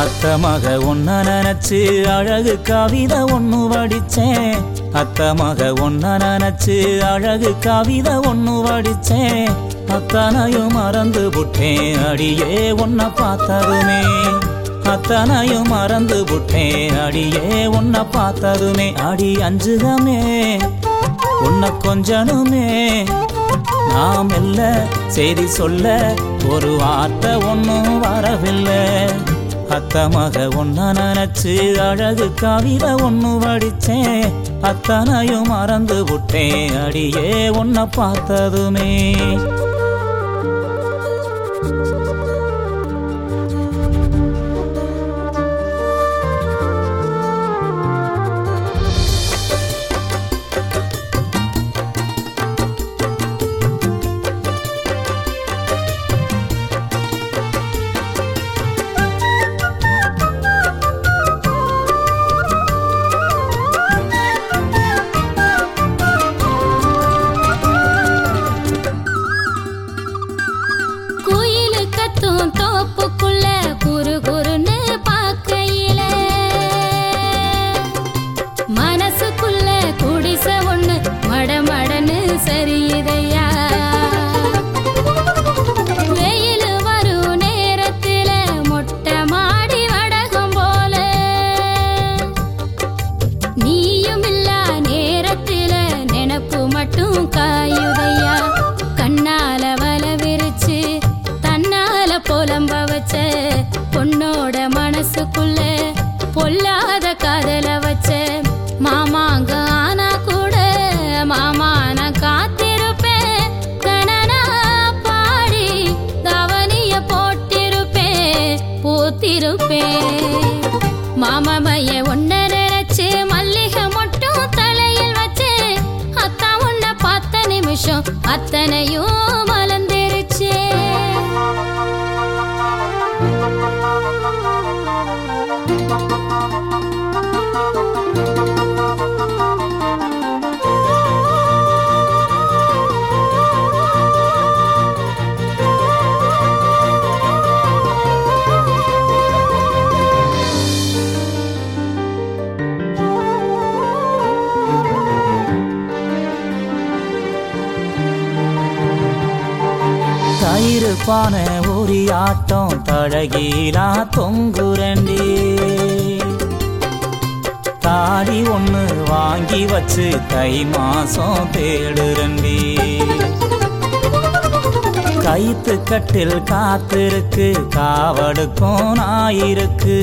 அத்தமாக ஒன்ன நினைச்சு அழகு கவிதை ஒண்ணு வடிச்சேன். அத்த மக ஒன்ன நினைச்சு அழகு கவிதை ஒண்ணு வடிச்சேன். அத்தனையும் மறந்து புட்டேன் அடியே உன்னை பார்த்ததுமே. அத்தனையும் மறந்து புட்டேன் அடியே உன்னை பார்த்ததுமே. அடி அஞ்சுதமே உன்னை கொஞ்சனுமே. நாம் இல்ல செய்தி சொல்ல ஒரு வார்த்தை ஒன்றும் வரவில்லை. அத்தமாக ஒன்ன நினைச்சு அழகு கவிதை ஒன்று வடிச்சேன். அத்தனையும் மறந்து விட்டேன். அடியே உன்னை பார்த்ததுமே. மட்டும் காயுதையா? கண்ணால வல விரிச்சு தன்னால புலம்ப வச்ச பொண்ணோட மனசுக்குள்ள பொல்லாத காதல அத்தனையும் தயிர் பானை ஒரு ஆட்டம் தழகிலா தொங்குரண்டி தாடி ஒன்று வாங்கி வச்சு தை மாசம் தேடுரண்டி கைத்து கட்டில் காத்திருக்கு காவடுக்கும் நாயிருக்கு.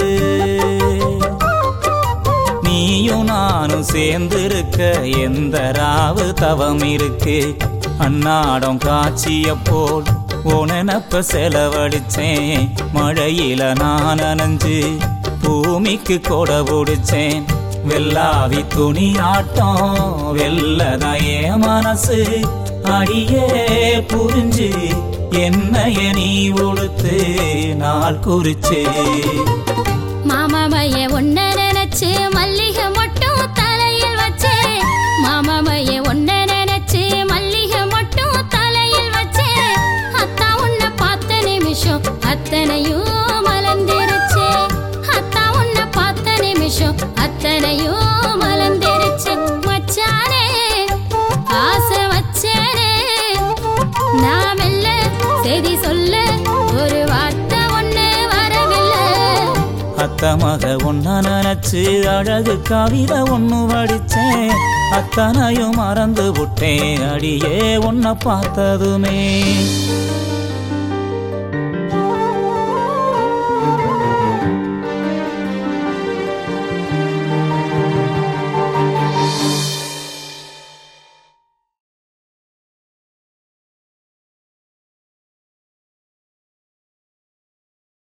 நீயும் நானும் சேர்ந்திருக்க எந்த ராவு தவம் இருக்கு? அன்னாடம் காட்சிய போல் உனப்ப செலவழிச்சேன். மழையில நான் நனைஞ்சு பூமிக்கு கொடை பிடிச்சேன். வெள்ளாவி துணி ஆட்டம் வெள்ளதையே மனசு. அடியே புரிஞ்சு என்னைய நீ உடுத்து நாள் குறிச்சு. மாமமைய ஒன்ன அத்த ஒன்ன நினைச்சு அழகு கவிதை ஒன்று வடிச்சேன். அத்தனையும் மறந்து விட்டேன். அடியே உன்னை பார்த்ததுமே.